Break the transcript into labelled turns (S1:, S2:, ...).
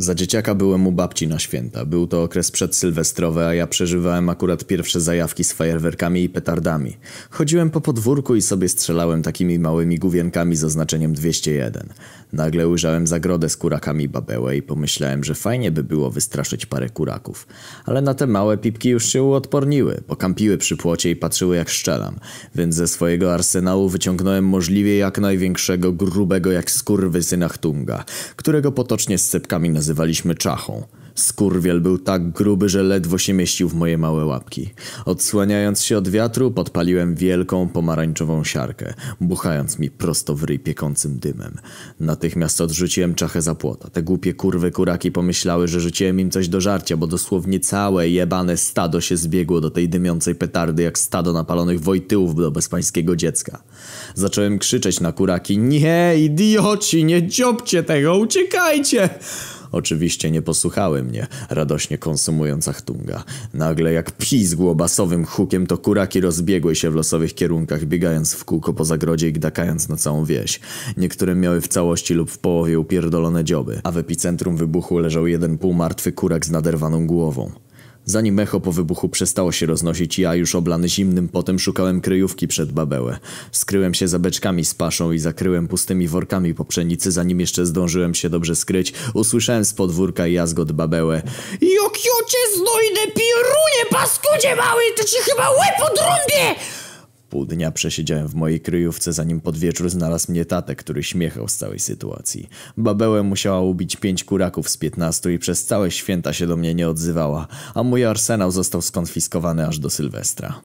S1: Za dzieciaka byłem u babci na święta. Był to okres przedsylwestrowy, a ja przeżywałem akurat pierwsze zajawki z fajerwerkami i petardami. Chodziłem po podwórku i sobie strzelałem takimi małymi główienkami z oznaczeniem 201. Nagle ujrzałem zagrodę z kurakami babełę i pomyślałem, że fajnie by było wystraszyć parę kuraków. Ale na te małe pipki już się uodporniły, pokampiły przy płocie i patrzyły jak szczelam. Więc ze swojego arsenału wyciągnąłem możliwie jak największego, grubego jak skurwysyna Chtunga, którego potocznie z cepkami nazywaliśmy czachą. Skurwiel był tak gruby, że ledwo się mieścił w moje małe łapki. Odsłaniając się od wiatru, podpaliłem wielką pomarańczową siarkę, buchając mi prosto w ryj piekącym dymem. Natychmiast odrzuciłem czachę za płota. Te głupie kurwy kuraki pomyślały, że rzuciłem im coś do żarcia, bo dosłownie całe jebane stado się zbiegło do tej dymiącej petardy jak stado napalonych wojtyłów do bezpańskiego dziecka. Zacząłem krzyczeć na kuraki, nie, idioci, nie dziobcie tego, uciekajcie! Oczywiście nie posłuchały mnie, radośnie konsumując achtunga. Nagle jak pizgło basowym hukiem, to kuraki rozbiegły się w losowych kierunkach, biegając w kółko po zagrodzie i gdakając na całą wieś. Niektóre miały w całości lub w połowie upierdolone dzioby, a w epicentrum wybuchu leżał jeden półmartwy kurak z naderwaną głową. Zanim echo po wybuchu przestało się roznosić, ja już oblany zimnym potem szukałem kryjówki przed babełę. Skryłem się za beczkami z paszą i zakryłem pustymi workami po pszenicy, zanim jeszcze zdążyłem się dobrze skryć. Usłyszałem z podwórka jazgot babełę.
S2: Jak ja cię znajdę, pierunie, paskudzie mały, to ci chyba łeb odrąbię!
S1: Pół dnia przesiedziałem w mojej kryjówce, zanim pod wieczór znalazł mnie tatek, który śmiechał z całej sytuacji. Babełę musiała ubić pięć kuraków z piętnastu i przez całe święta się do mnie nie odzywała, a mój arsenał został skonfiskowany aż do Sylwestra.